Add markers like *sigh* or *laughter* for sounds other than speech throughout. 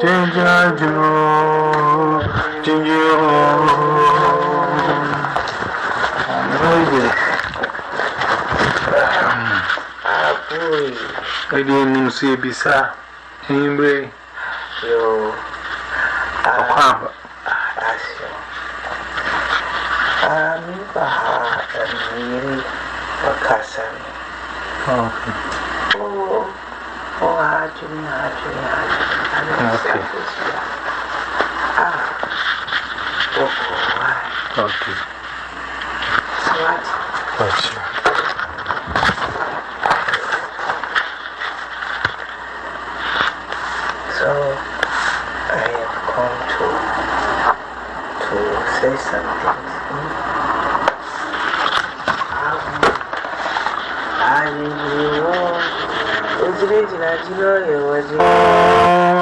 Tinjajo, Tinjajo. Ele não se bisa, embre. Eu. A quamba. A minha barra, a minha Oh. Oh. O rádio, o rádio, o rádio. Okay. Okay. So I have come to to say something. Hmm? We patch your powder.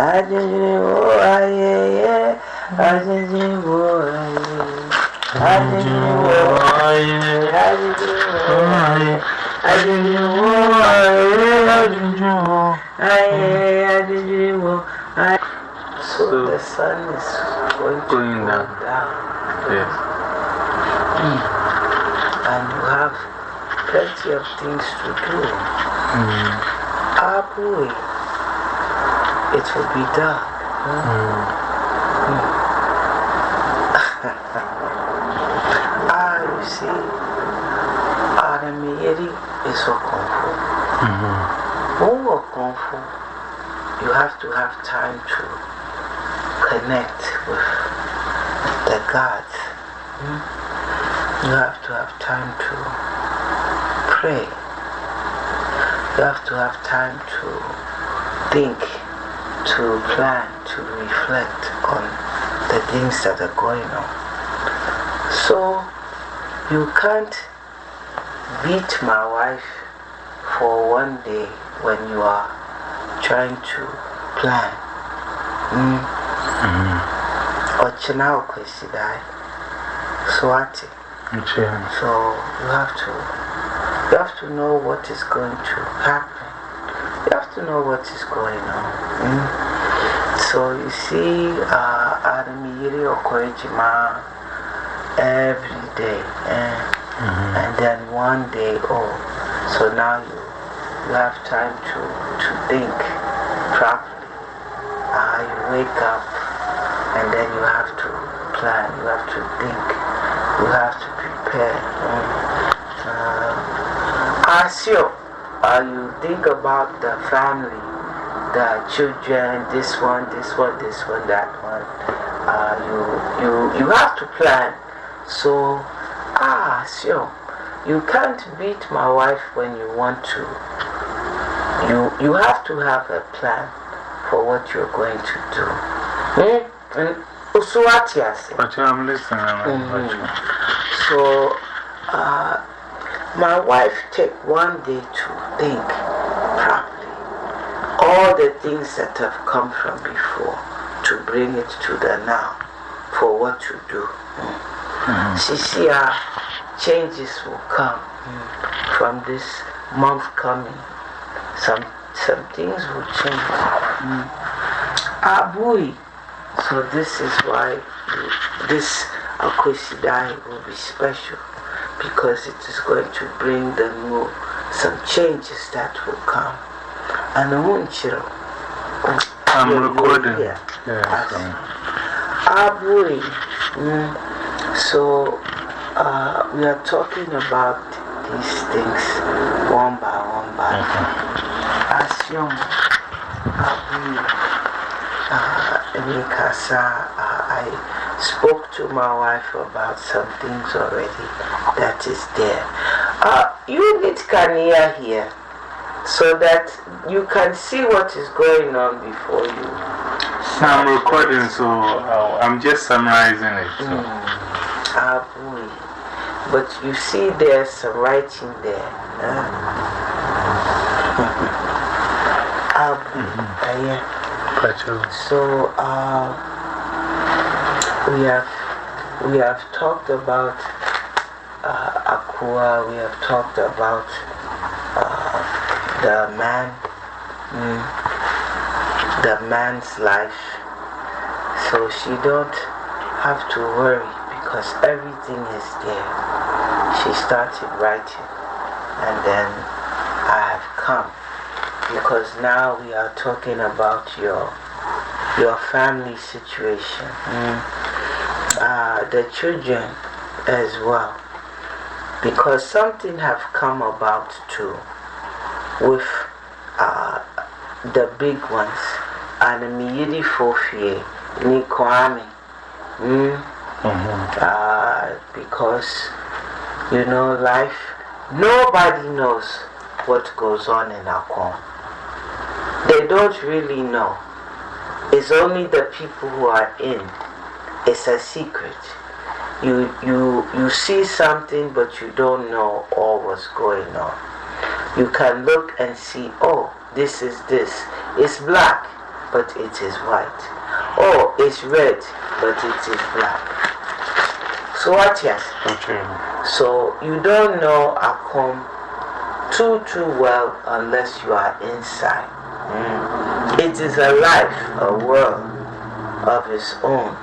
Ayẹyẹ, ayẹyẹ, ayẹyẹ, ayẹyẹ, ayẹyẹ, ayẹyẹ. So the sun is going Going down. down, Yes. And you have plenty of things to do. Mm. Ah, boy, it will be dark. Mm. *laughs* Ah, you see, Aramiyeri is so kung fu. Mhm. When fu, you have to have time to connect with the gods. Hmm? You have to have time to pray. You have to have time to think, to plan, to reflect on the things that are going on. So, you can't beat my wife for one day when you are trying to plan. Mm. Ochina Akwasidae. Swati. So you have to you have to know what is going to happen. You have to know what is going on. Mm. So you see uh Adam Yiri Okoejima every day. Eh? And then one day, oh, so now you, you have time to, to think properly. Uh, you wake up and then you have to plan, you have to think, you have to Mm. Uh, as you, uh, you think about the family, the children, this one, this one, this one, that one. Uh, you, you, you have to plan. So, ah, sure. You can't beat my wife when you want to. You, you have to have a plan for what you're going to do. Hmm? And Usuwati ase. But I'm listening. I'm watching. So, uh, my wife take one day to think properly. All the things that have come from before to bring it to the now for what to do. She see how changes will come from this month coming. Some, some things will change. Ah, boy. So this is why you- this Akwasidae will be special because it is going to bring the new, some changes that will come. And the Munchiro. I'm recording. Yeah. Yes. Aburi. Mm. So, uh, we are talking about these things one by one by one. Assume Aburi. Uh, Mikasa, uh, I spoke to my wife about some things already that is there. Uh, you need Kania here so that you can see what is going on before you. I'm recording, so I'm just summarizing it. So. Mm. Ah, boy. But you see, there's some writing there. Huh? *laughs* ah, boy. -hmm. So, uh, we have, we have talked about uh, Akua, we have talked about uh, the man, mm, the man's life. So she don't have to worry because everything is there. She started writing and then I have come because now we are talking about your, your family situation. Mm. Uh, the children as well because something have come about too with uh, the big ones. And Miyidi Fofie, Ni Kwame. Mm? uh, because, you know, life, nobody knows what goes on in Akom. They don't really know. It's only the people who are in. It's a secret. You, you, you see something, but you don't know all what's going on you can look and see, oh, this is this. It's black, but it is white. Oh, it's red, but it is black. So what, yes? Okay. So you don't know Akom too, too well unless you are inside. Mm. It is a life, a world of its own,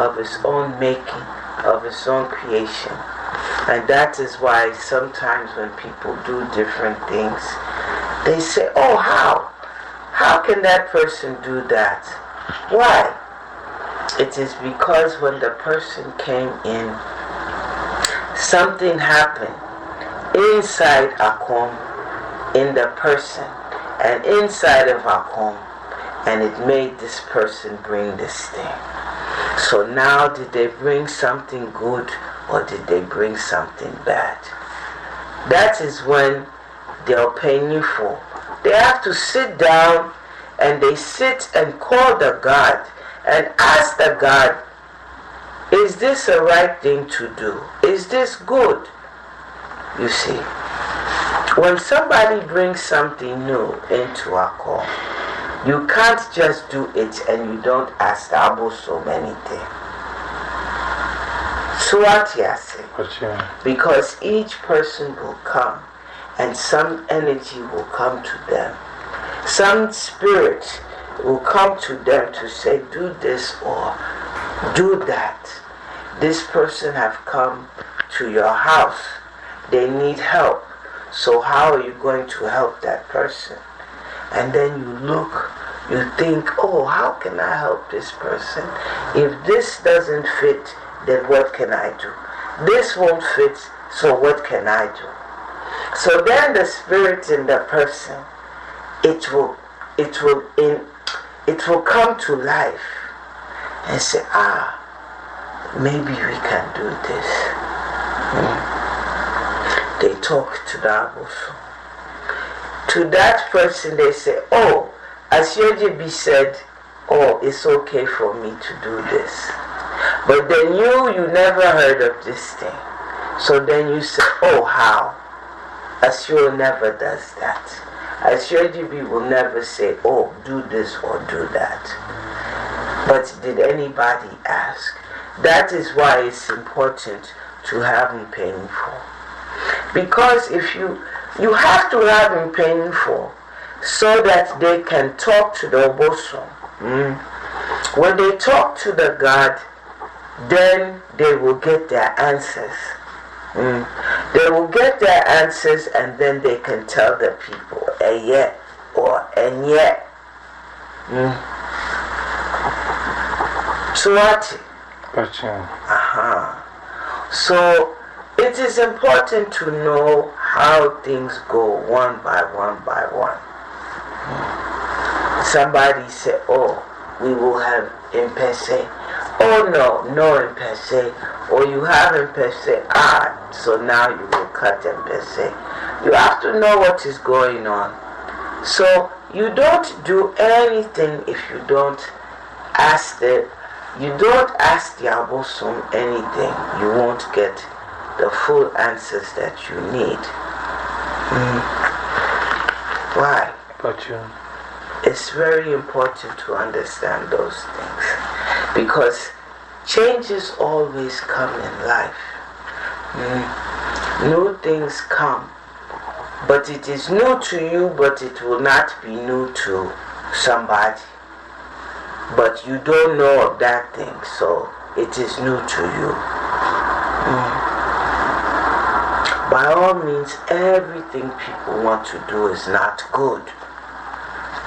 of its own making, of its own creation. And that is why sometimes when people do different things, they say, Oh, how? How can that person do that? Why? It is because when the person came in, something happened inside Akom, in the person, and inside of Akom, and it made this person bring this thing. So now, did they bring something good or did they bring something bad? That is when they'll pay you for. They have to sit down and they sit and call the God and ask the God, is this a right thing to do? Is this good? You see, when somebody brings something new into a call, you can't just do it and you don't ask establish so many things. Suatiase. Because each person will come and some energy will come to them. Some spirit will come to them to say, do this or do that. This person have come to your house. They need help. So how are you going to help that person? And then you look, you think, oh, how can I help this person? If this doesn't fit then what can I do? This won't fit, so what can I do? So then the spirit in the person, it will, it will, in, it will come to life and say, ah, maybe we can do this. Hmm. They talk to the Abuso. To that person, they say, oh, as Yojibi said, oh, it's okay for me to do this. But then you, you never heard of this thing. So then you say, oh, how? Asure never does that. Asure will never say, oh, do this or do that. But did anybody ask? That is why it's important to have him paying for. Because if you, you have to have him paying for so that they can talk to the bosom. Mm. When they talk to the God, then they will get their answers. Mm. They will get their answers and then they can tell the people, a yet or and yet. Mm. So what? Gotcha. Uh-huh. So it is important to know how things go one by one by one. Somebody said, oh, we will have in oh no, no in or you have in ah, so now you will cut in per se. You have to know what is going on. So you don't do anything if you don't ask the, you don't ask the abosom anything. You won't get the full answers that you need. Mm. Why? But you. It's very important to understand those things because changes always come in life. Mm. New things come, but it is new to you, but it will not be new to somebody. But you don't know of that thing, so it is new to you. Mm. By all means, everything people want to do is not good.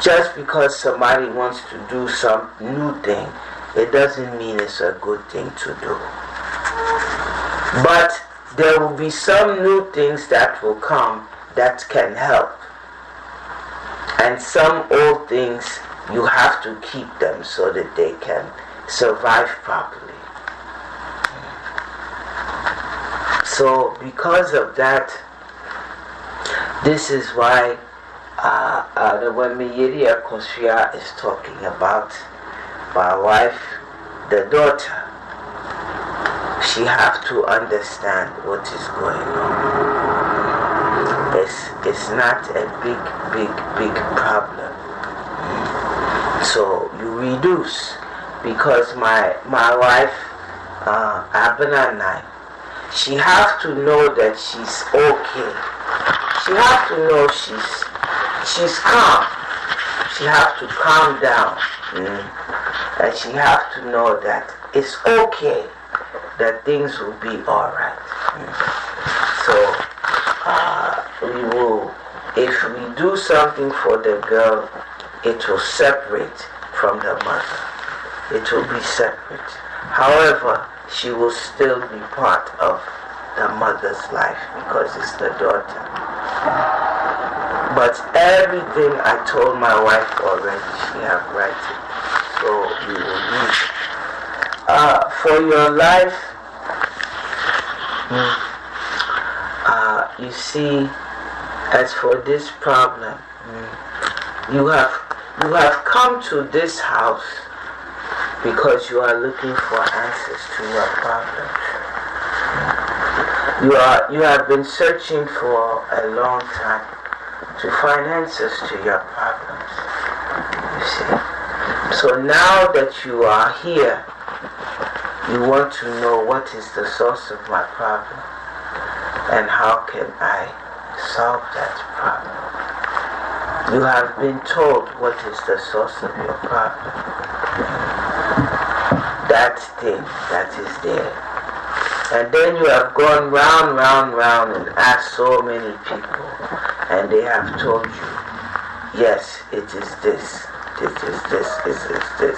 Just because somebody wants to do some new thing, it doesn't mean it's a good thing to do. But there will be some new things that will come that can help. And some old things, you have to keep them so that they can survive properly. So, because of that, this is why uh, uh, the Wemiyiri Akosua is talking about my wife, the daughter. She have to understand what is going on. It's, it's not a big, big, big problem. So you reduce because my, my wife, uh, Abena and I, she have to know that she's okay. She have to know she's she's calm. She have to calm down. Mm. And she have to know that it's okay that things will be alright. Mm. So uh, we will if we do something for the girl, it will separate from the mother. It will be separate. However, she will still be part of the mother's life because it's the daughter. But everything I told my wife already, she have written. So we will read. Uh, for your life, uh, you see, as for this problem, you have you have come to this house because you are looking for answers to your problems. You, are, you have been searching for a long time to find answers to your problems. You see. So now that you are here, you want to know what is the source of my problem and how can I solve that problem. You have been told what is the source of your problem that thing that is there. And then you have gone round, round, round and asked so many people, and they have told you, yes, it is this, this is this, this is this.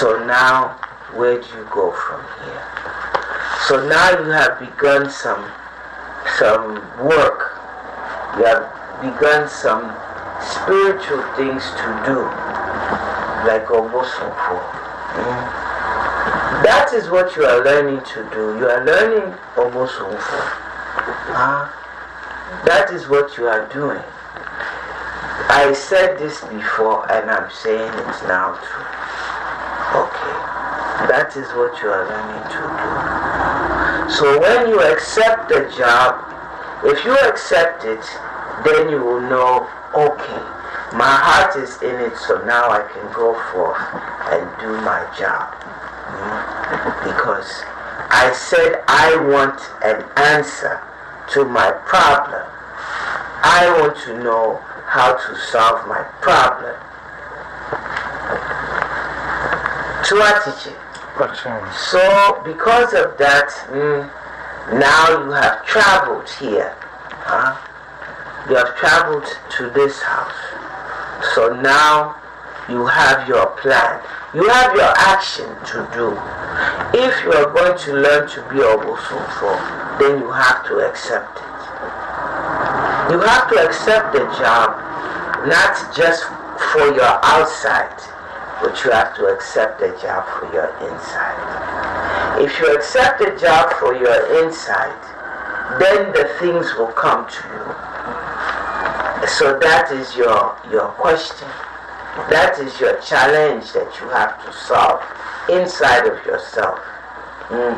So now, where do you go from here? So now you have begun some, some work. You have begun some spiritual things to do like Obosofo. Mm. That is what you are learning to do. You are learning Obosofo. Ah, that is what you are doing. I said this before and I'm saying it now too. Okay. That is what you are learning to do. So when you accept the job, if you accept it, then you will know, okay, my heart is in it, so now I can go forth and do my job. Mm? Because I said I want an answer to my problem. I want to know how to solve my problem. To attitude. So, because of that, mm, now you have traveled here. Huh? You have traveled to this house. So now you have your plan. You have your action to do. If you are going to learn to be a Obosofo, then you have to accept it. You have to accept the job, not just for your outside, but you have to accept a job for your inside. If you accept the job for your inside, then the things will come to you. So that is your, your question. That is your challenge that you have to solve inside of yourself. Mm.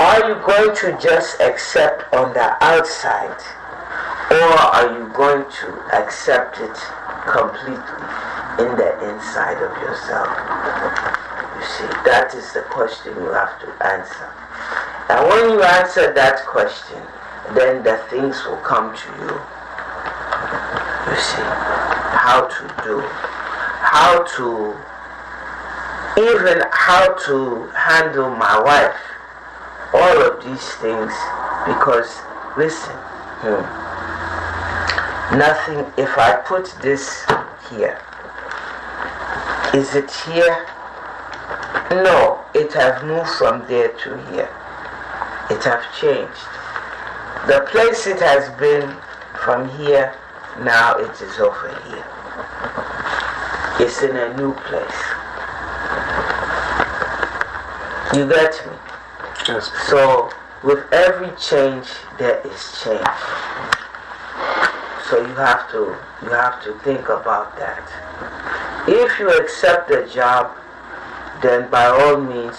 Are you going to just accept on the outside? Or are you going to accept it completely in the inside of yourself? You see, that is the question you have to answer. And when you answer that question, then the things will come to you. You see, how to do, how to, even how to handle my wife, all of these things, because listen, hmm, nothing, if I put this here, is it here? No, it has moved from there to here. It has changed. The place it has been from here, now it is over here. It's in a new place. You get me? Yes. So, with every change, there is change. So you have to you have to think about that. If you accept the job, then by all means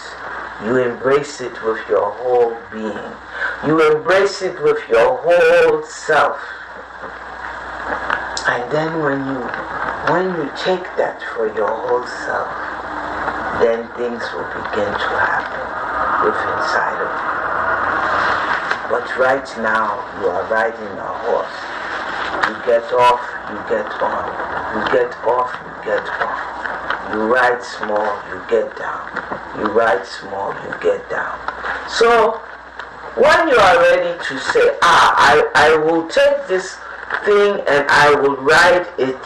you embrace it with your whole being. You embrace it with your whole self. And then when you when you take that for your whole self, then things will begin to happen with inside of you. But right now you are riding a horse. You get off, you get on. You get off, you get on. You ride small, you get down. You ride small, you get down. So, when you are ready to say, ah, I, I will take this thing and I will write it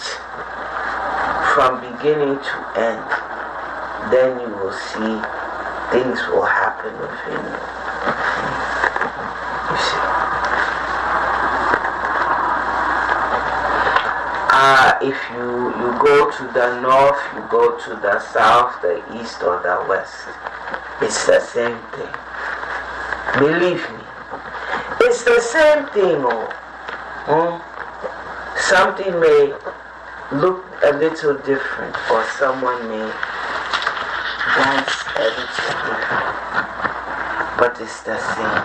from beginning to end, then you will see things will happen within you. You see. Uh, if you, you go to the north, you go to the south, the east, or the west, it's the same thing. Believe me, it's the same thing. Oh. Hmm? Something may look a little different, or someone may dance a little different, but it's the same,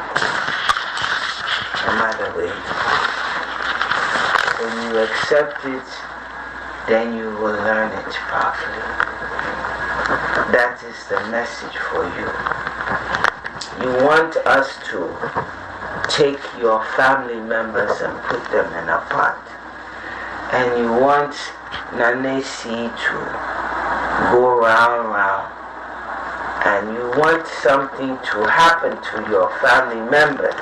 no matter where when you accept it, then you will learn it properly. That is the message for you. You want us to take your family members and put them in a pot. And you want Nanesi to go round, round. And you want something to happen to your family members.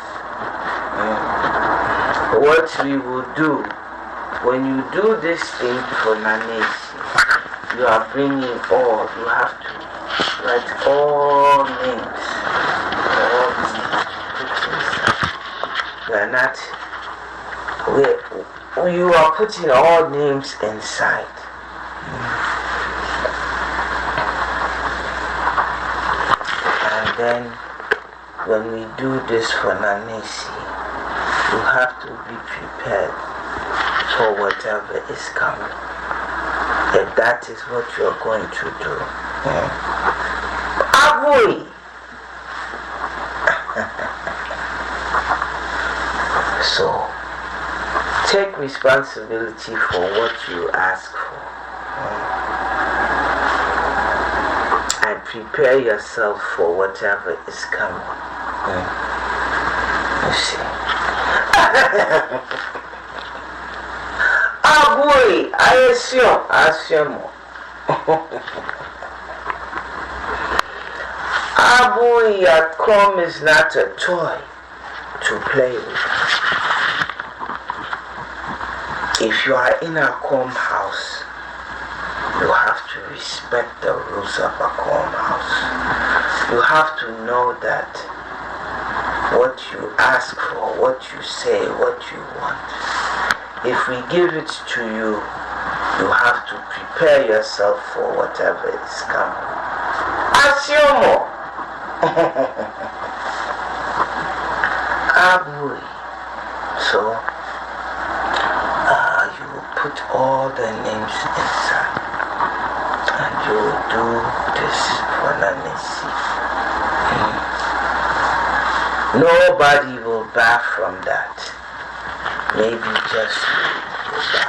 Mm. What we will do when you do this thing for Nanesi, you are bringing all, you have to write all names. All names. You are not, we, you are putting all names inside. And then when we do this for Nanesi, you have to be prepared for whatever is coming. If that is what you're going to do. Avoid. so, take responsibility for what you ask for. And prepare yourself for whatever is coming. You see. Abui, Aesio, Asiemo. Abui Akom is not a toy to play with. If you are in a Akom house, you have to respect the rules of a Akom house. You have to know that what you ask for, what you say, what you want if we give it to you, You have to prepare yourself for whatever is coming. Assume. *laughs* Abui. So, put all the names inside. And you do this for Nanisi. Hmm. Nobody will buy from that. Maybe just you will buy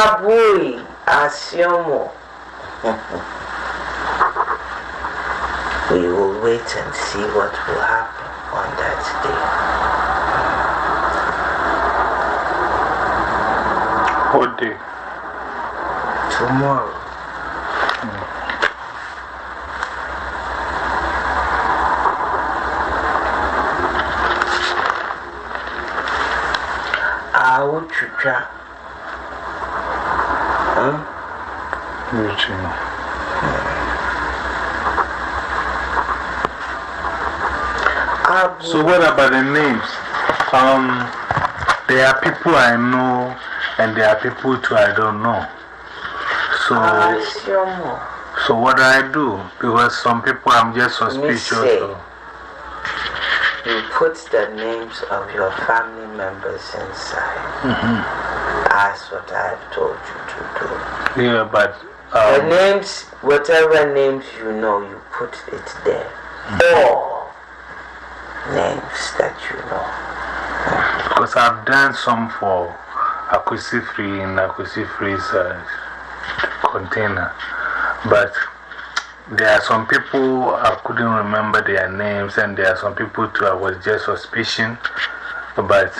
Abui Asiomo. *laughs* we will wait and see what will happen on that day. What day? Tomorrow. awotwitwa So what about the names? Um, there are people I know and there are people too I don't know. So, so what do I do? Because some people I'm just suspicious you put the names of your family members inside. -hmm. That's what I've told you to do. Yeah, but. the um, names, whatever names you know, you put it there. All names that you know. Because I've done some for Akwesi Free in uh, container. But there are some people I couldn't remember their names, and there are some people too I was just suspicion. But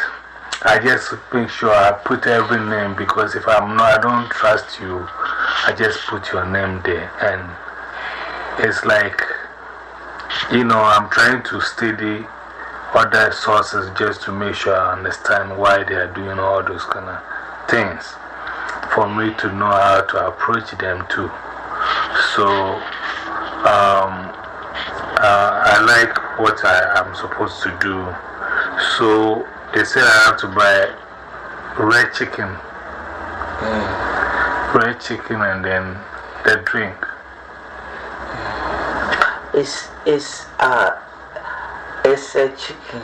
I just make sure I put every name because if I'm not, I don't trust you, I just put your name there. And it's like, you know, I'm trying to study other sources just to make sure I understand why they are doing all those kind of things for me to know how to approach them too. So, um, uh, I like what I am supposed to do. So they said I have to buy red chicken. Mm. Red chicken and then the drink. It's, it's, uh, it's a chicken.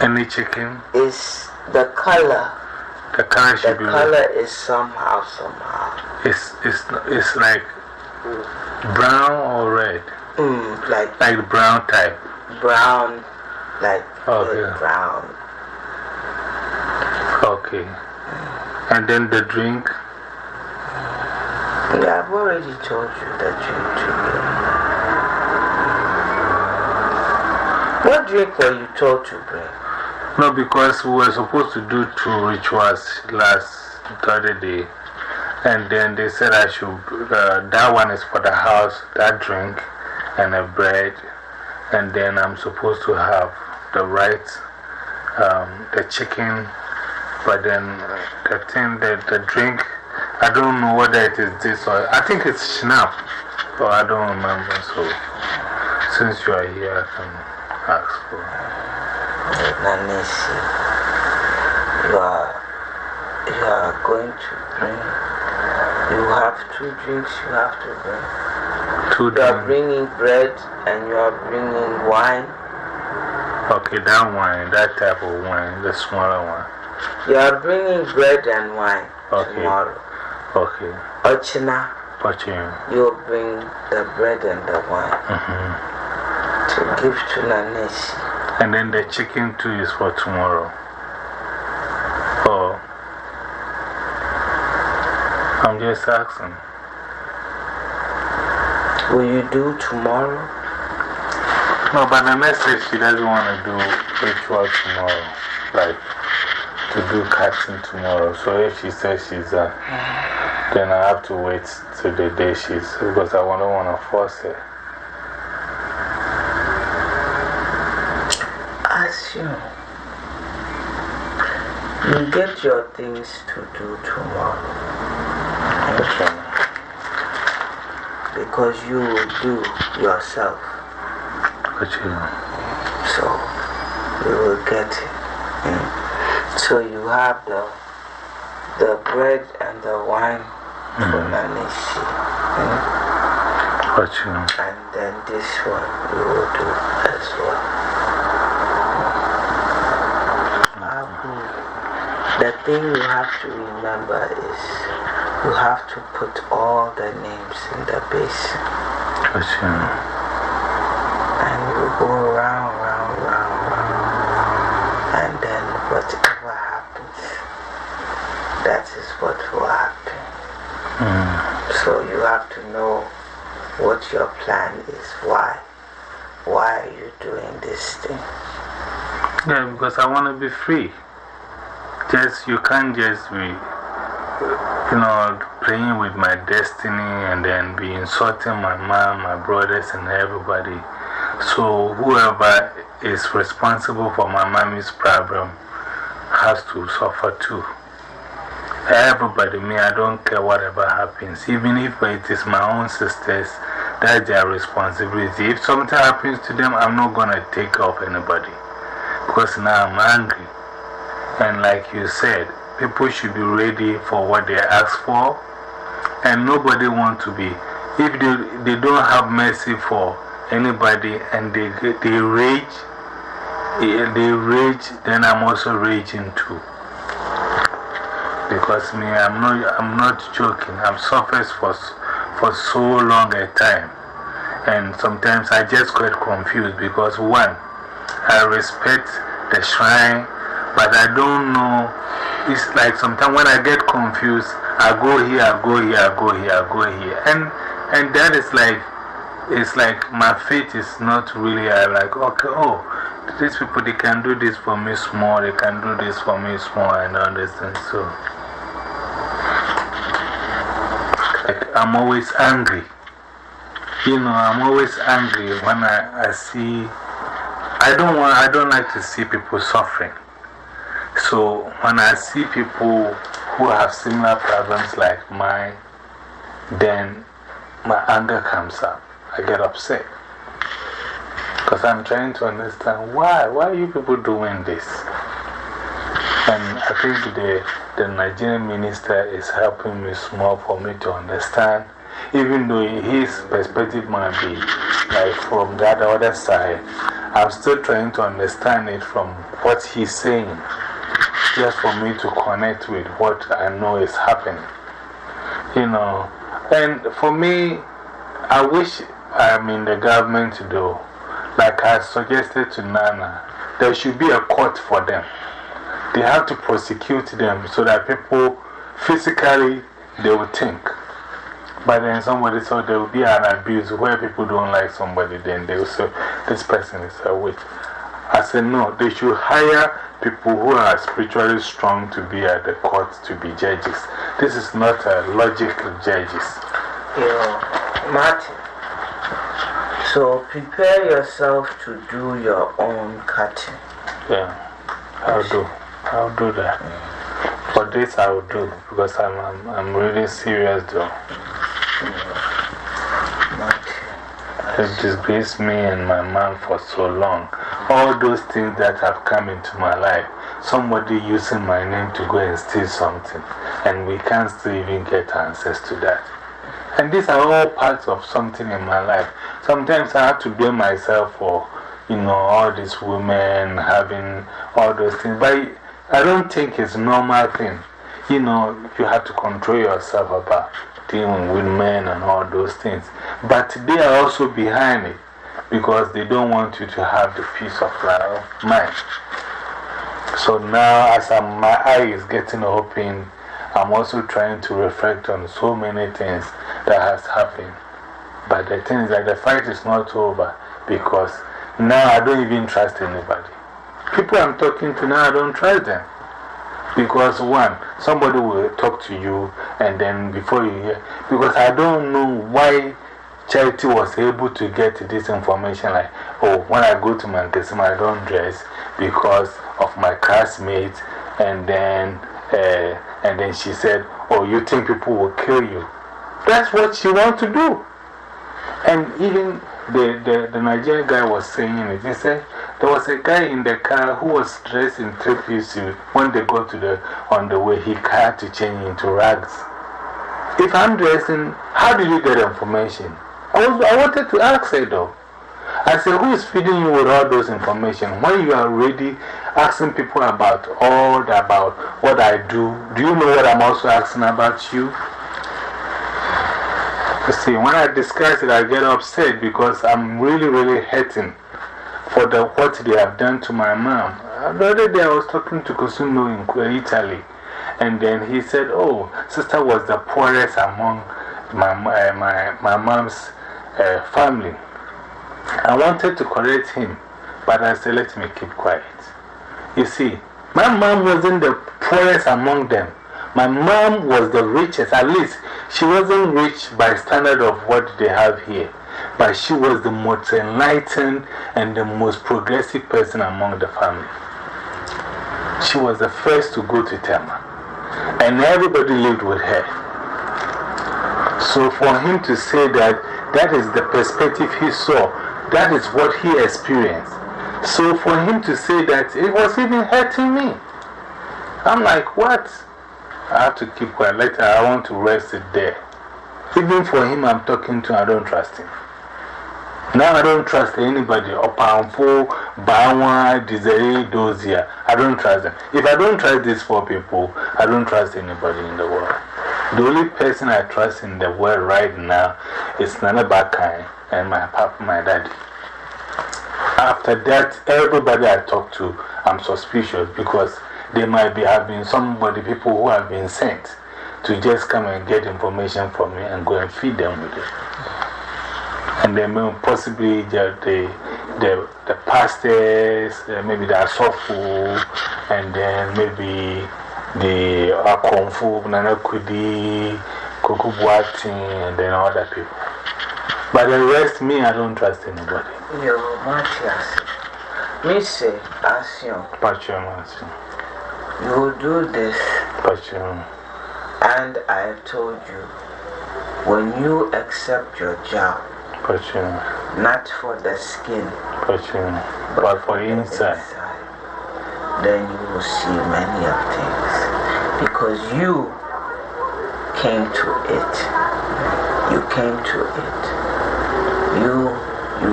Any chicken? It's the color. The color should the be. The color is somehow, somehow. It's, it's, it's like Brown or red? Mm, like, like brown type. Brown, like okay. brown. Okay. And then the drink? Yeah, I've already told you the drink to What drink were you told to bring? No, because we were supposed to do two rituals last Thursday. And then they said I should, uh, that one is for the house, that drink, and a bread. And then I'm supposed to have the right, um, the chicken. But then the thing, the, the drink, I don't know whether it is this or I think it's schnapp. but I don't remember. So since you are here, I can ask for Nanisi, you are, you are going to bring. You have two drinks you have to bring. Two You are bringing bread and you are bringing wine. Okay, that wine, that type of wine, the smaller one. You are bringing bread and wine okay. tomorrow. Okay. Ochina. Ochina. You'll bring the bread and the wine -hmm. to give to Nanesi. And then the chicken too is for tomorrow. Oh. I'm just asking. Will you do tomorrow? No, but the message she doesn't want to do ritual tomorrow. Like, to do cutting tomorrow. So if she says she's uh, then I have to wait till the day she's, because I don't want to force her. As you, you get your things to do tomorrow. Because you will do yourself. But you know. So, you will get it. Mm. So you have the, the bread and the wine for Nanishi. Mm. You know. And then this one you will do as well. The thing you have to remember is you have to put all the names in the basin. What you. And you go round, round, round, round. And then whatever happens, that is what will happen. Mm. So you have to know what your plan is. Why? Why are you doing this thing? Yeah, because I want to be free. Just, you can't just be, you know, playing with my destiny and then be insulting my mom, my brothers, and everybody. So, whoever is responsible for my mommy's problem has to suffer too. Everybody, me, I don't care whatever happens. Even if it is my own sisters, that's their responsibility. If something happens to them, I'm not going to take off anybody. Because now I'm angry. And like you said, people should be ready for what they ask for. And nobody wants to be. If they, they don't have mercy for anybody and they, they rage, eh, they rage, then I'm also raging too. Because me, I'm not, I'm not joking. I've suffered for, for so long a time. And sometimes I just get confused because one, I respect the shrine, but I don't know. It's like sometimes when I get confused, I go here, I go here, I go here, I go here. And, and that is like, it's like my faith is not really, I like, okay, oh, these people, they can do this for me small, they can do this for me small, and all this and so. I'm always angry. You know, I'm always angry when I, I see. I don't want, I don't like to see people suffering. So when I see people who have similar problems like mine, then my anger comes up. I get upset. Because I'm trying to understand why. Why are you people doing this? And I think the, the Nigerian minister is helping me small for me to understand, even though his perspective might be like from the other side. I'm still trying to understand it from what he's saying, just for me to connect with what I know is happening. You know, and for me, I wish I'm in the government though. Like I suggested to Nana, there should be a court for them. They have to prosecute them so that people physically they will think. But then somebody said there will be an abuse where people don't like somebody, then they will say, This person is a witch. I said, No, they should hire people who are spiritually strong to be at the court to be judges. This is not a logical judges. You know, Martin. So prepare yourself to do your own cutting. Yeah, I'll do. I'll do that. For this, I will do because I'm, I'm, I'm really serious though. Martin. It disgraced me and my mom for so long. All those things that have come into my life, somebody using my name to go and steal something, and we can't still even get answers to that. And these are all parts of something in my life. Sometimes I have to blame myself for, you know, all these women having all those things. But I don't think it's normal thing. You know, you have to control yourself about dealing with men and all those things. But they are also behind it because they don't want you to have the peace of mind. So now, as I'm, my eye is getting open, I'm also trying to reflect on so many things that has happened. But the thing is that the fight is not over because now I don't even trust anybody. People I'm talking to now, I don't trust them. Because one, somebody will talk to you and then before you hear, because I don't know why Charity was able to get this information like, oh, when I go to Mankessim, I don't dress because of my classmates. And then, uh, and then she said, oh, you think people will kill you. That's what she wants to do. And even the, the, the Nigerian guy was saying it. He said there was a guy in the car who was dressed in three piece suit. When they got to the, on the way, he had to change into rags. If I'm dressing, how did you get information? I, wanted to ask her though. I said, Who is feeding you with all those information? When you are already asking people about all about what I do, do you know what I'm also asking about you? See, when I discuss it, I get upset because I'm really, really hurting for the, what they have done to my mom. The other day I was talking to Kosuno in Italy, and then he said, Oh, sister was the poorest among my, my, my, my mom's uh, family. I wanted to correct him, but I said, let me keep quiet. You see, my mom wasn't the poorest among them. My mom was the richest. At least she wasn't rich by standard of what they have here. But she was the most enlightened and the most progressive person among the family. She was the first to go to Tema. And everybody lived with her. So for him to say that that is the perspective he saw that is what he experienced. So for him to say that, it was even hurting me. I'm like, what? I have to keep quiet. Later, I want to rest it there. Even for him, I'm talking to, I don't trust him. Now I don't trust anybody. Opanfo, Bawa, Desiree, Dozia. I don't trust them. If I don't trust these four people, I don't trust anybody in the world. The only person I trust in the world right now is Nana Bakai and my papa, my daddy. After that, everybody I talk to, I'm suspicious because they might be having somebody, people who have been sent to just come and get information from me and go and feed them with it. And then possibly the, the, the, the pastors, uh, maybe the Asofu, and then maybe the Akonfu, Nana Kudi, Kukubuati, and then other people. But the rest, me, I don't trust anybody. Yo, Matthias, me say, Asyon. Patron, Asyon. You will do this. Patron. And I have told you, when you accept your job, Patron. not for the skin, Patron. But, but for inside. inside, then you will see many of things. Because you came to it. You came to it you, you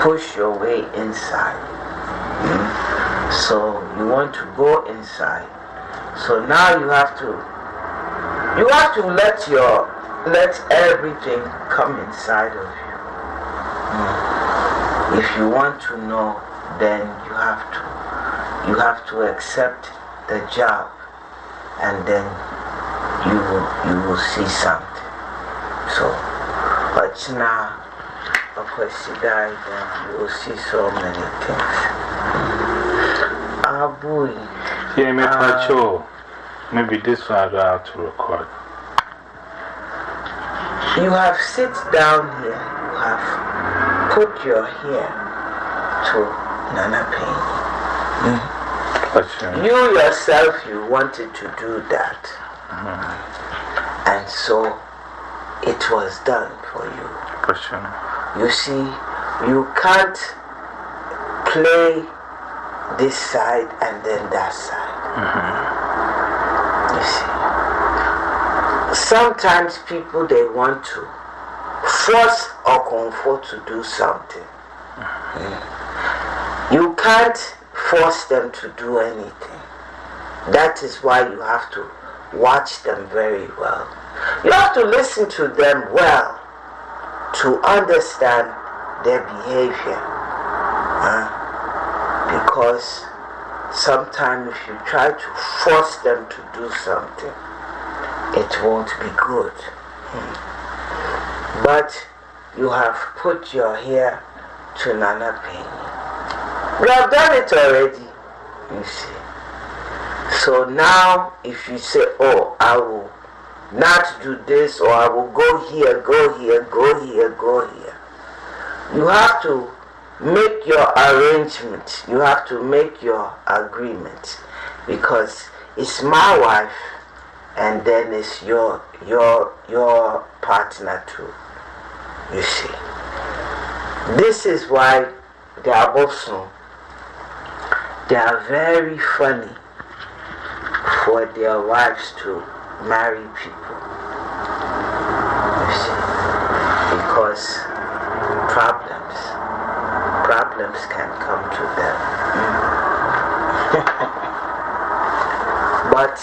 push your way inside. Hmm? So you want to go inside. So now you have to, you have to let your, let everything come inside of you. Hmm? If you want to know, then you have to, you have to accept the job and then you will, you will see something. So, but now, of course she died and you will see so many things. Abu. Yeah, me uh, Maybe this one I don't have to record. You have sit down here. You have put your hair to Nana Pain. Mm. You yourself, you wanted to do that. -hmm. And so it was done for you. You see, you can't play this side and then that side. -hmm. You see. Sometimes people they want to force or comfort to do something. -hmm. You can't force them to do anything. That is why you have to watch them very well. You have to listen to them well to understand their behavior. Huh? Because sometimes if you try to force them to do something, it won't be good. Hmm. But you have put your hair to Nana Penny. You have done it already, you see. So now, if you say, Oh, I will not do this, or I will go here, go here, go here, go here. You have to make your arrangement, you have to make your agreement because it's my wife and then it's your your your partner too. You see. This is why are also they are very funny for their wives to marry people. Because problems, problems can come to them. *laughs* but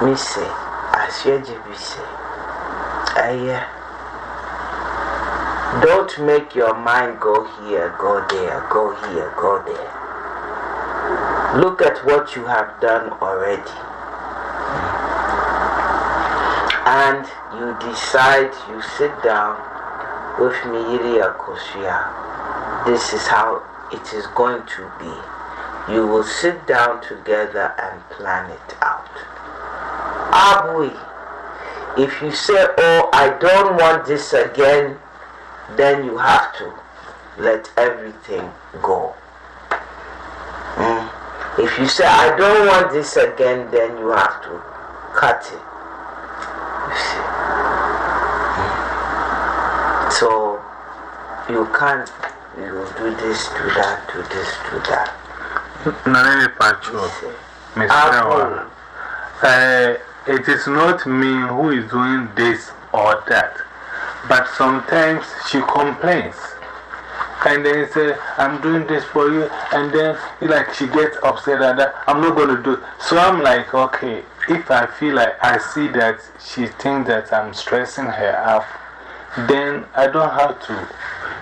me say, as you say, I. Don't make your mind go here, go there, go here, go there. Look at what you have done already. And you decide, you sit down with Miri Akosia. This is how it is going to be. You will sit down together and plan it out. Abui, if you say, Oh, I don't want this again, then you have to let everything go. If you say, I don't want this again, then you have to cut it. You see? So you can't, you do this, do that, do this, do that. Nana Pacho, Mr. Uh, it is not me who is doing this or that. But sometimes she complains. And then say, I'm doing this for you. And then like she gets upset and that, I'm not going to do it. So I'm like, okay, if I feel like I see that she thinks that I'm stressing her out, then I don't have to,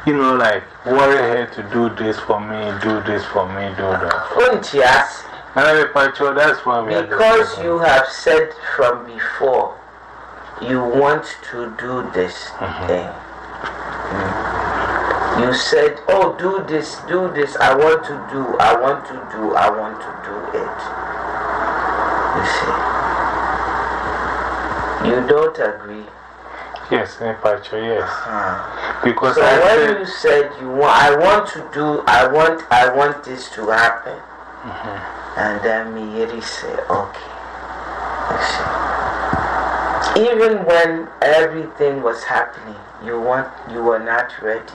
you know, like worry her to do this for me, do this for me, do that. Yes. That's why we Because you have said from before you want to do this -hmm. thing. Mm. You said, Oh, do this, do this. I want to do, I want to do, I want to do it. You see. You don't agree. Yes, Pacho, yes. -huh. Because so I when said, you said you want, I want to do, I want, I want this to happen, -hmm. and then Miyeri said, okay. You see even when everything was happening, you, want, you were not ready.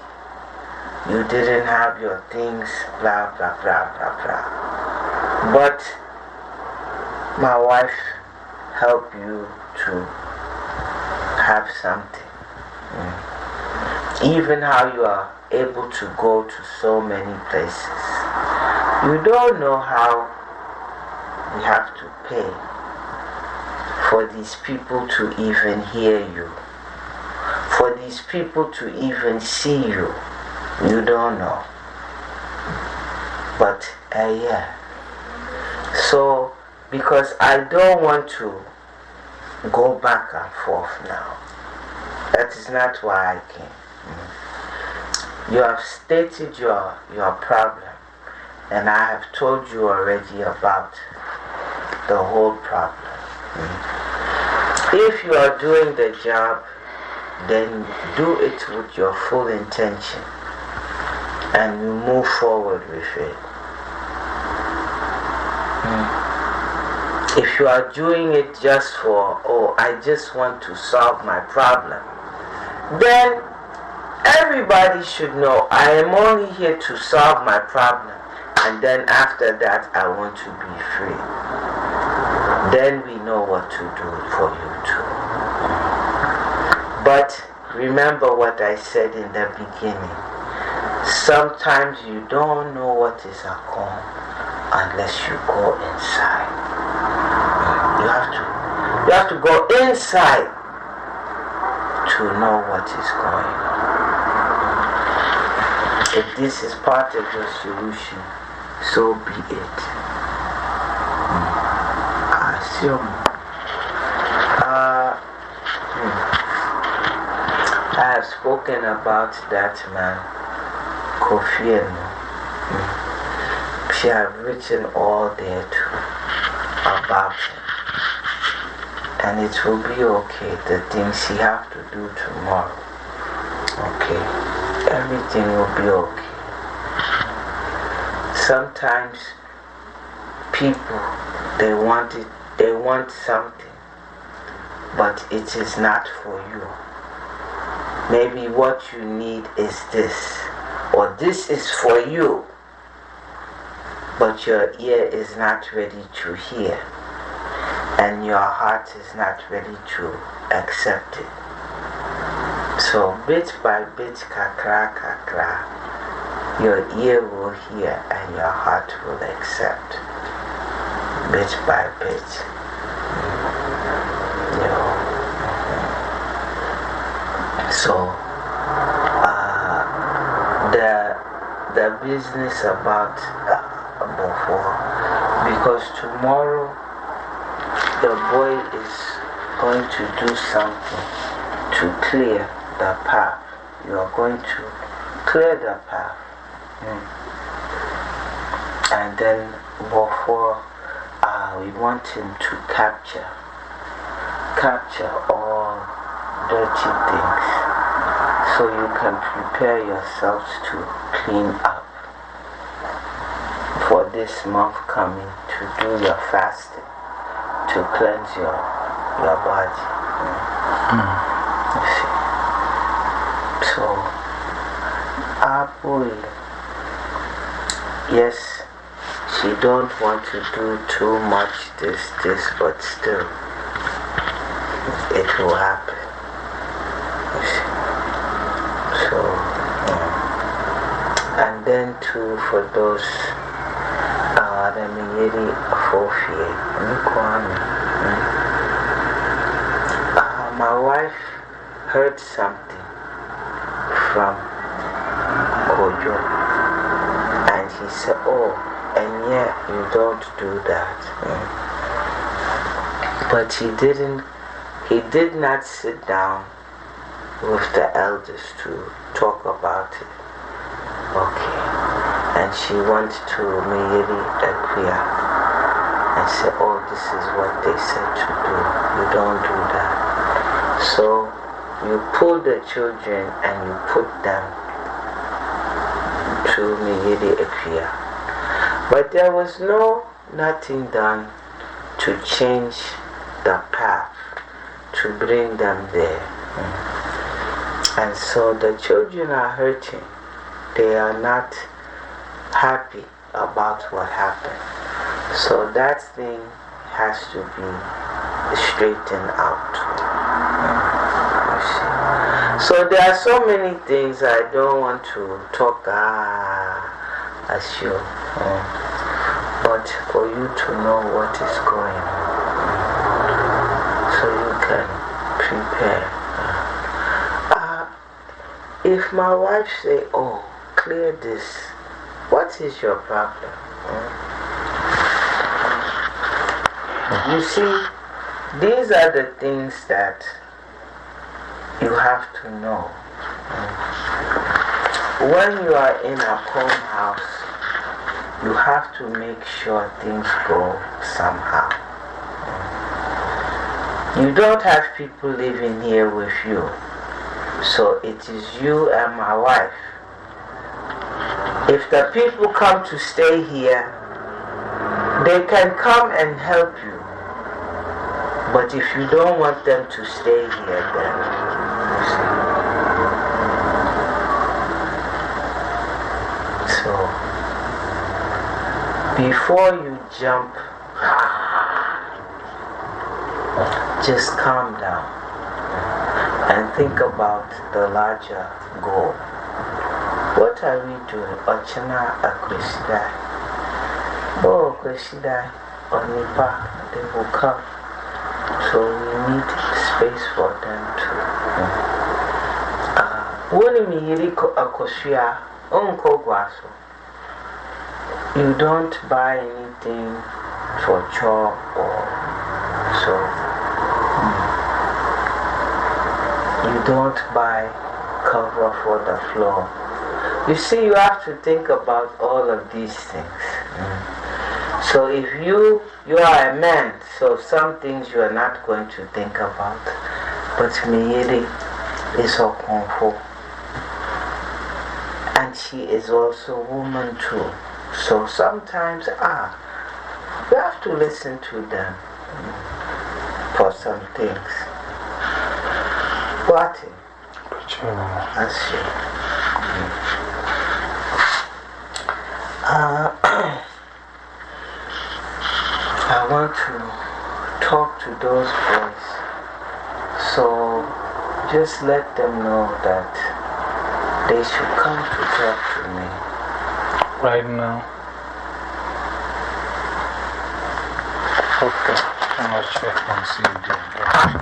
You didn't have your things, blah, blah, blah, blah, blah. But my wife helped you to have something. Even how you are able to go to so many places. You don't know how we have to pay for these people to even hear you, for these people to even see you. You don't know. But, uh, yeah. So, because I don't want to go back and forth now. That is not why I came. Mm. You have stated your, your problem, and I have told you already about the whole problem. Mm. If you are doing the job, then do it with your full intention and you move forward with it. If you are doing it just for, oh, I just want to solve my problem, then everybody should know I am only here to solve my problem and then after that I want to be free. Then we know what to do for you. Too. But remember what I said in the beginning. Sometimes you don't know what is a call unless you go inside. You have to, you have to go inside to know what is going on. If this is part of your solution, so be it. Hmm. Assume. Uh, hmm. I have spoken about that man, Mm. She has written all too about him. And it will be okay, the things he have to do tomorrow. Okay, everything will be okay. Sometimes people, they want it, they want something, but it is not for you. Maybe what you need is this, or this is for you, but your ear is not ready to hear, and your heart is not ready to accept it. So, bit by bit, kakra kakra, your ear will hear and your heart will accept. Bit by bit. You. So, uh, the, the business about uh, before, because tomorrow the boy is going to do something to clear the path. You are going to clear the path. Mm. And then before uh, we want him to capture, capture all dirty things so you can prepare yourselves to clean up for this month coming to do your fasting, to cleanse your, your body. Mm. You see. So, Abu, yes, she don't want to do too much this, this, but still, it will happen. So, um, and then too, for those, uh, the Miyeri Afofie, uh, my wife heard something from Kojo. And he said, Oh, and yet you don't do that. Mm. But he didn't, he did not sit down with the elders to talk about it. And she went to Meyeri Equia and said, Oh, this is what they said to do. You don't do that. So you pull the children and you put them to Miyidi Ekia. But there was no nothing done to change the path, to bring them there. And so the children are hurting. They are not happy about what happened. So that thing has to be straightened out. So there are so many things I don't want to talk ah, as you. But for you to know what is going on, so you can prepare. Uh, if my wife say, oh, clear this, what is your problem? You see, these are the things that you have to know. When you are in a home house, you have to make sure things go somehow. You don't have people living here with you, so it is you and my wife. If the people come to stay here, they can come and help you. But if you don't want them to stay here, then so, before you jump, just calm down and think about the larger goal. What are we doing? Ochana Akrishida. Oh, Krishida, Onipa, they will come. So we need space for them to. Ah, when we hear Akosia, Unko Guaso, you don't buy anything for chore or so. You don't buy cover for the floor. You see, you have to think about all of these things. So if you, you are a man, so some things you are not going to think about. But Miyiri is a kung And she is also a woman too. So sometimes, ah, you have to listen to them for some things. What? That's you. Uh, *clears throat* I want to talk to those boys. So just let them know that they should come to talk to me. Right now? Okay. I'm and see if they're